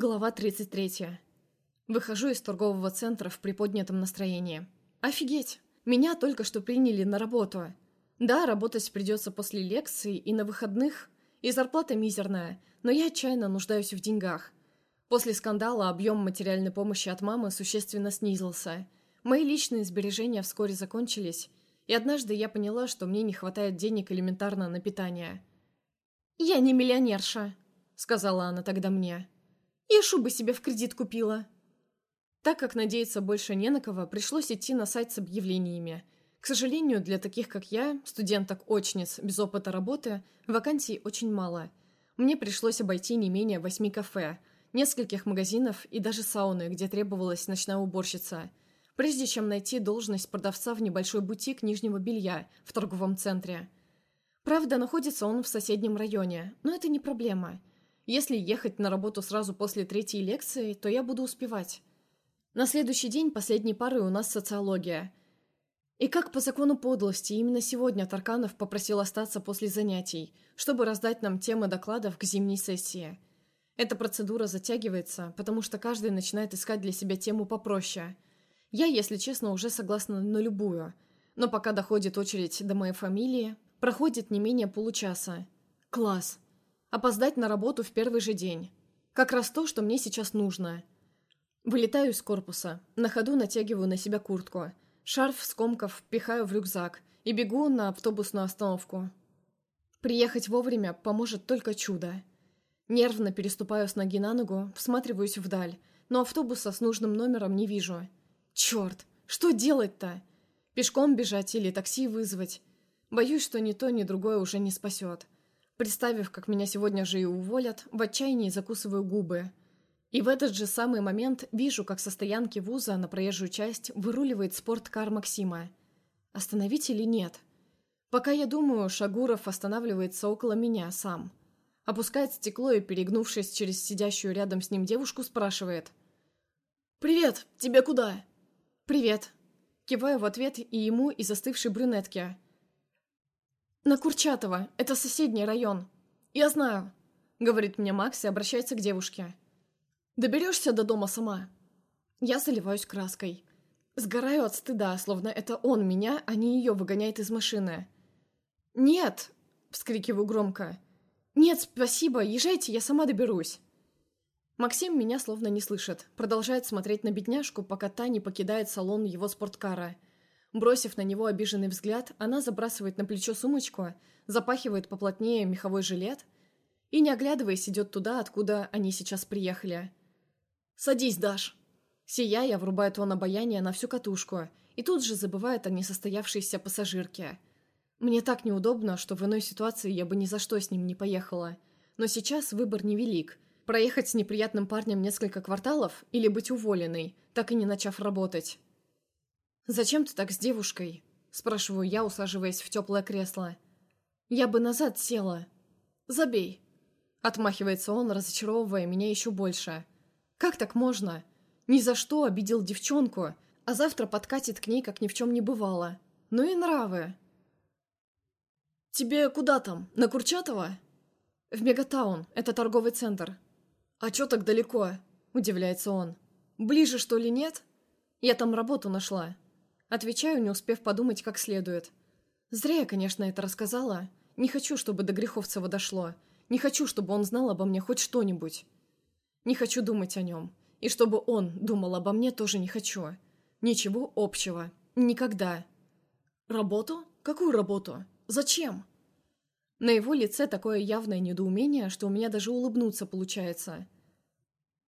Глава 33. Выхожу из торгового центра в приподнятом настроении. Офигеть! Меня только что приняли на работу. Да, работать придется после лекции и на выходных, и зарплата мизерная, но я отчаянно нуждаюсь в деньгах. После скандала объем материальной помощи от мамы существенно снизился. Мои личные сбережения вскоре закончились, и однажды я поняла, что мне не хватает денег элементарно на питание. «Я не миллионерша», — сказала она тогда мне. Я шубы себе в кредит купила. Так как надеяться больше не на кого, пришлось идти на сайт с объявлениями. К сожалению, для таких, как я, студенток-очниц без опыта работы, вакансий очень мало. Мне пришлось обойти не менее восьми кафе, нескольких магазинов и даже сауны, где требовалась ночная уборщица, прежде чем найти должность продавца в небольшой бутик нижнего белья в торговом центре. Правда, находится он в соседнем районе, но это не проблема – если ехать на работу сразу после третьей лекции, то я буду успевать. На следующий день последней пары у нас социология. И как по закону подлости, именно сегодня Тарканов попросил остаться после занятий, чтобы раздать нам темы докладов к зимней сессии. Эта процедура затягивается, потому что каждый начинает искать для себя тему попроще. Я, если честно, уже согласна на любую. Но пока доходит очередь до моей фамилии, проходит не менее получаса. Класс. Опоздать на работу в первый же день. Как раз то, что мне сейчас нужно. Вылетаю из корпуса. На ходу натягиваю на себя куртку. Шарф скомков пихаю в рюкзак и бегу на автобусную остановку. Приехать вовремя поможет только чудо. Нервно переступаю с ноги на ногу, всматриваюсь вдаль, но автобуса с нужным номером не вижу. Черт, что делать-то? Пешком бежать или такси вызвать? Боюсь, что ни то, ни другое уже не спасет. Представив, как меня сегодня же и уволят, в отчаянии закусываю губы. И в этот же самый момент вижу, как со стоянки вуза на проезжую часть выруливает спорткар Максима. Остановить или нет? Пока я думаю, Шагуров останавливается около меня сам. Опускает стекло и, перегнувшись через сидящую рядом с ним девушку, спрашивает. «Привет! Тебе куда?» «Привет!» Киваю в ответ и ему, и застывшей брюнетке – «На Курчатова. Это соседний район. Я знаю», — говорит мне Макс и обращается к девушке. «Доберешься до дома сама?» Я заливаюсь краской. Сгораю от стыда, словно это он меня, а не ее выгоняет из машины. «Нет!» — вскрикиваю громко. «Нет, спасибо, езжайте, я сама доберусь». Максим меня словно не слышит, продолжает смотреть на бедняжку, пока та не покидает салон его спорткара — Бросив на него обиженный взгляд, она забрасывает на плечо сумочку, запахивает поплотнее меховой жилет и, не оглядываясь, идет туда, откуда они сейчас приехали. «Садись, Даш!» Сияя, врубает он обаяние на всю катушку и тут же забывает о несостоявшейся пассажирке. Мне так неудобно, что в иной ситуации я бы ни за что с ним не поехала. Но сейчас выбор невелик. Проехать с неприятным парнем несколько кварталов или быть уволенной, так и не начав работать. «Зачем ты так с девушкой?» – спрашиваю я, усаживаясь в теплое кресло. «Я бы назад села». «Забей», – отмахивается он, разочаровывая меня еще больше. «Как так можно? Ни за что обидел девчонку, а завтра подкатит к ней, как ни в чем не бывало. Ну и нравы». «Тебе куда там? На Курчатова?» «В Мегатаун. Это торговый центр». «А чё так далеко?» – удивляется он. «Ближе, что ли, нет?» «Я там работу нашла». Отвечаю, не успев подумать как следует. Зря я, конечно, это рассказала. Не хочу, чтобы до Греховцева дошло. Не хочу, чтобы он знал обо мне хоть что-нибудь. Не хочу думать о нем. И чтобы он думал обо мне, тоже не хочу. Ничего общего. Никогда. Работу? Какую работу? Зачем? На его лице такое явное недоумение, что у меня даже улыбнуться получается.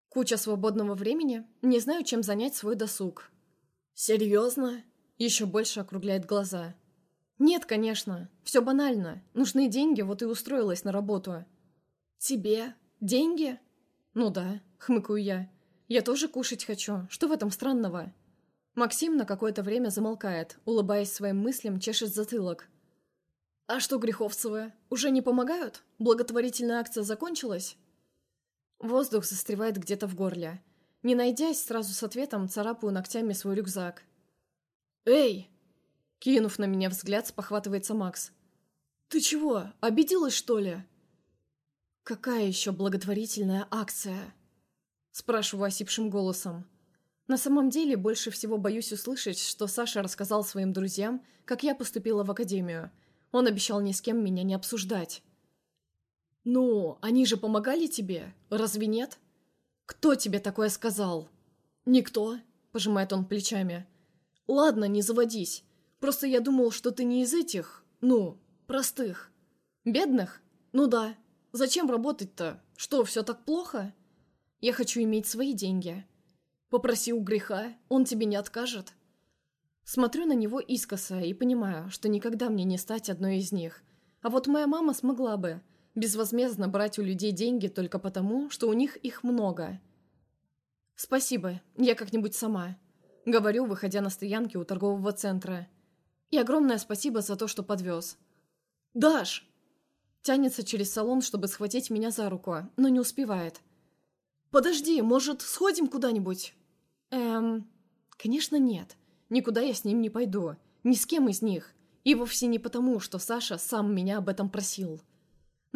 Куча свободного времени, не знаю, чем занять свой досуг. «Серьезно?» Еще больше округляет глаза. «Нет, конечно. Все банально. Нужны деньги, вот и устроилась на работу». «Тебе? Деньги?» «Ну да», — хмыкаю я. «Я тоже кушать хочу. Что в этом странного?» Максим на какое-то время замолкает, улыбаясь своим мыслям, чешет затылок. «А что, Греховцевы, уже не помогают? Благотворительная акция закончилась?» Воздух застревает где-то в горле. Не найдясь, сразу с ответом царапаю ногтями свой рюкзак. «Эй!» Кинув на меня взгляд, спохватывается Макс. «Ты чего, обиделась, что ли?» «Какая еще благотворительная акция?» Спрашиваю осипшим голосом. На самом деле, больше всего боюсь услышать, что Саша рассказал своим друзьям, как я поступила в академию. Он обещал ни с кем меня не обсуждать. «Ну, они же помогали тебе, разве нет?» «Кто тебе такое сказал?» «Никто», — пожимает он плечами. «Ладно, не заводись. Просто я думал, что ты не из этих, ну, простых. Бедных? Ну да. Зачем работать-то? Что, все так плохо? Я хочу иметь свои деньги. Попроси у греха, он тебе не откажет. Смотрю на него искоса и понимаю, что никогда мне не стать одной из них. А вот моя мама смогла бы безвозмездно брать у людей деньги только потому, что у них их много. «Спасибо, я как-нибудь сама», — говорю, выходя на стоянке у торгового центра. «И огромное спасибо за то, что подвез». «Даш!» Тянется через салон, чтобы схватить меня за руку, но не успевает. «Подожди, может, сходим куда-нибудь?» Эм... Конечно, нет. Никуда я с ним не пойду. Ни с кем из них. И вовсе не потому, что Саша сам меня об этом просил.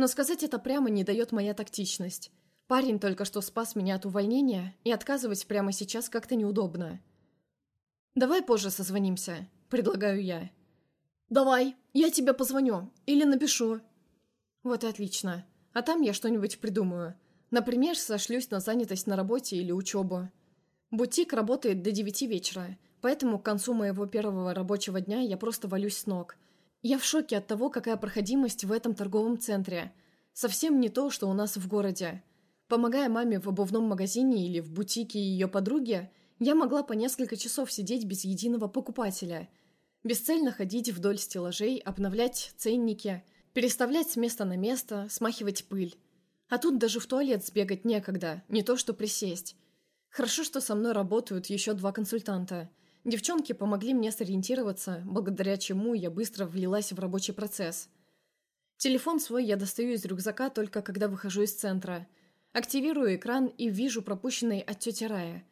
Но сказать это прямо не дает моя тактичность. Парень только что спас меня от увольнения, и отказывать прямо сейчас как-то неудобно. «Давай позже созвонимся», — предлагаю я. «Давай, я тебе позвоню. Или напишу». «Вот и отлично. А там я что-нибудь придумаю. Например, сошлюсь на занятость на работе или учебу. Бутик работает до девяти вечера, поэтому к концу моего первого рабочего дня я просто валюсь с ног. Я в шоке от того, какая проходимость в этом торговом центре. Совсем не то, что у нас в городе. Помогая маме в обувном магазине или в бутике ее подруги, я могла по несколько часов сидеть без единого покупателя. Бесцельно ходить вдоль стеллажей, обновлять ценники, переставлять с места на место, смахивать пыль. А тут даже в туалет сбегать некогда, не то что присесть. Хорошо, что со мной работают еще два консультанта. Девчонки помогли мне сориентироваться, благодаря чему я быстро влилась в рабочий процесс. Телефон свой я достаю из рюкзака только когда выхожу из центра. Активирую экран и вижу пропущенный от тети Рая.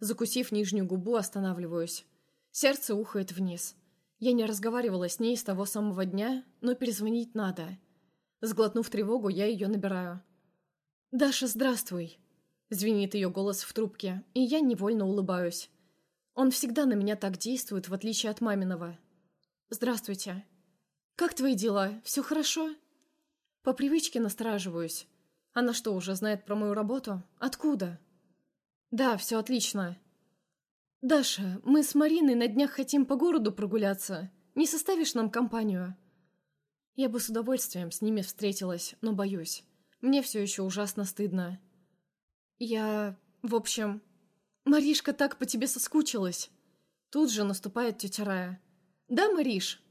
Закусив нижнюю губу, останавливаюсь. Сердце ухает вниз. Я не разговаривала с ней с того самого дня, но перезвонить надо. Сглотнув тревогу, я ее набираю. «Даша, здравствуй!» Звенит ее голос в трубке, и я невольно улыбаюсь. Он всегда на меня так действует, в отличие от маминого. «Здравствуйте. Как твои дела? Все хорошо?» По привычке настораживаюсь. Она что, уже знает про мою работу? Откуда? «Да, все отлично». «Даша, мы с Мариной на днях хотим по городу прогуляться. Не составишь нам компанию?» Я бы с удовольствием с ними встретилась, но боюсь. Мне все еще ужасно стыдно. «Я... в общем... Маришка так по тебе соскучилась!» Тут же наступает тетя Рая. «Да, Мариш?»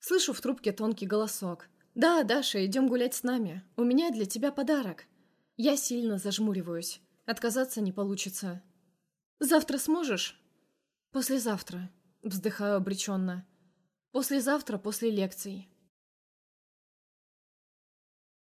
Слышу в трубке тонкий голосок. «Да, Даша, идем гулять с нами. У меня для тебя подарок». Я сильно зажмуриваюсь. Отказаться не получится. «Завтра сможешь?» «Послезавтра», — вздыхаю обреченно. «Послезавтра после лекций.